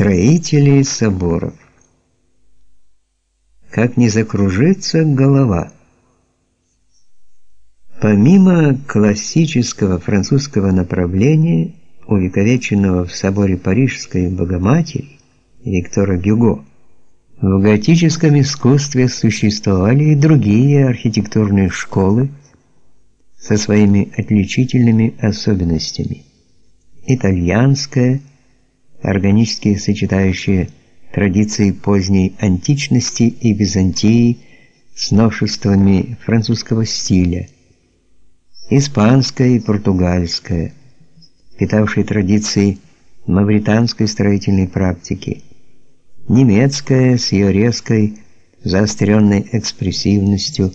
строителей соборов. Как не закружится голова. Помимо классического французского направления, увековеченного в соборе Парижской Богоматери Виктора Гюго, в готическом искусстве существовали и другие архитектурные школы со своими отличительными особенностями. Итальянская, органически сочетающая традиции поздней античности и Византии с новшествами французского стиля – испанская и португальская, питавшие традиции мавританской строительной практики, немецкая с ее резкой, заостренной экспрессивностью,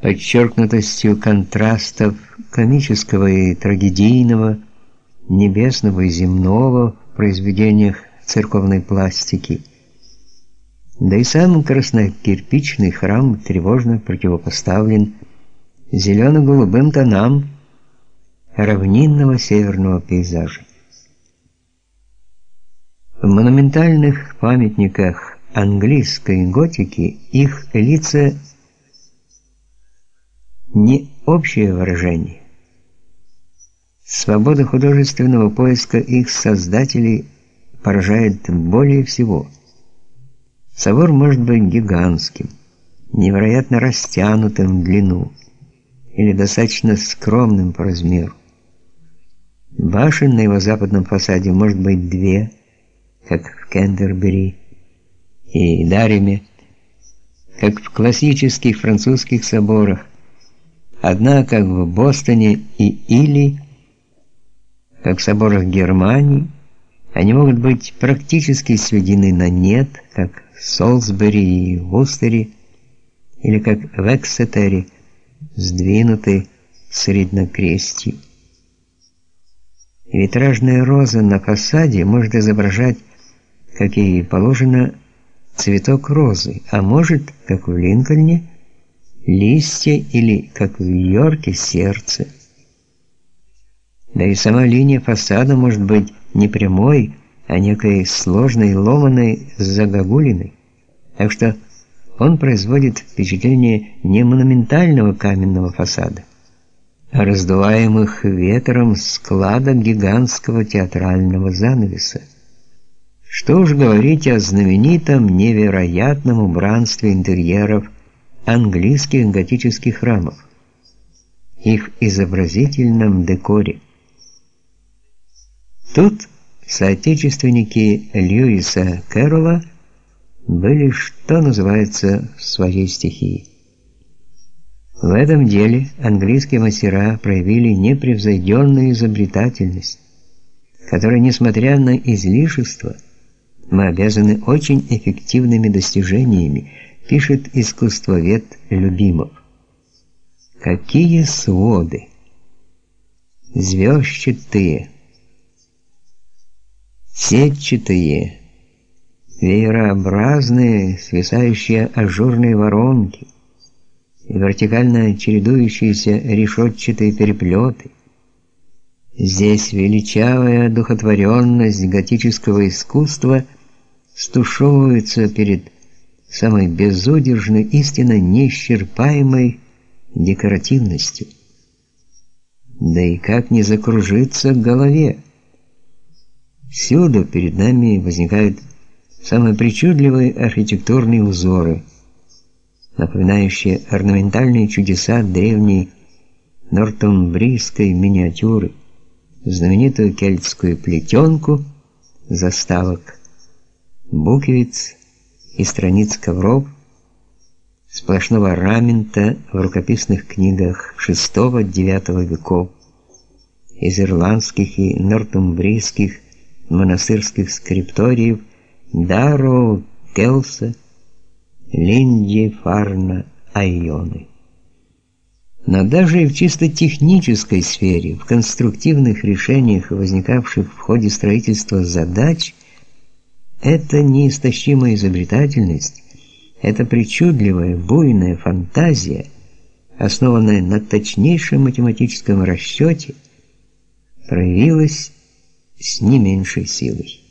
подчеркнутостью контрастов комического и трагедийного, небесного и земного произведениях церковной пластики. Да и сам краснокирпичный храм тревожно противопоставлен зелено-голубым тонам равнинного северного пейзажа. В монументальных памятниках английской готики их лица не общее выражение. Свобода художественного поиска их создателей поражает более всего. Собор может быть гигантским, невероятно растянутым в длину, или достаточно скромным по размеру. Башен на его западном фасаде может быть две, как в Кентербери и Дареме, как в классических французских соборах. Одна, как в Бостоне и Или, как в соборах Германии, они могут быть практически сведены на нет, как в Солсбери и Вустере, или как в Эксетере, сдвинуты среднокрестью. Витражная роза на фасаде может изображать, как и положено, цветок розы, а может, как в Линкольне, листья или, как в Йорке, сердце. Да и сама линия фасада может быть не прямой, а некой сложной, ломаной, загогулиной. Так что он производит впечатление не монументального каменного фасада, а раздуваемых ветром складок гигантского театрального занавеса. Что уж говорить о знаменитом невероятном убранстве интерьеров английских готических храмов, их изобразительном декоре. Тут соотечественники Льюиса Кэрролла были, что называется, в своей стихии. В этом деле английские мастера проявили непревзойденную изобретательность, которой, несмотря на излишества, мы обязаны очень эффективными достижениями, пишет искусствовед Любимов. Какие своды! Звездчатые, сетчатые, веерообразные, свисающие ажурные воронки и вертикально чередующиеся решетчатые переплеты. Здесь величавая духотворенность готического искусства стушевывается перед самой безудержной, истинно неисчерпаемой декоративностью. Да и как не закружиться в голове? Всюду перед нами возникают самые причудливые архитектурные узоры, напоминающие орнаментальные чудеса древней нортумбрийской миниатюры, знаменитую кельтскую плетенку заставок, буквиц и страниц ковров, сплошного рамента в рукописных книгах VI-IX веков, из ирландских и нортумбрийских монастырских скрипториев – Даро Келса, Линди Фарна Айоны. Но даже и в чисто технической сфере, в конструктивных решениях, возникавших в ходе строительства задач, это неистощимая изобретательность, это причудливая, буйная фантазия, основанная на точнейшем математическом расчете, проявилась с не меньшей силой.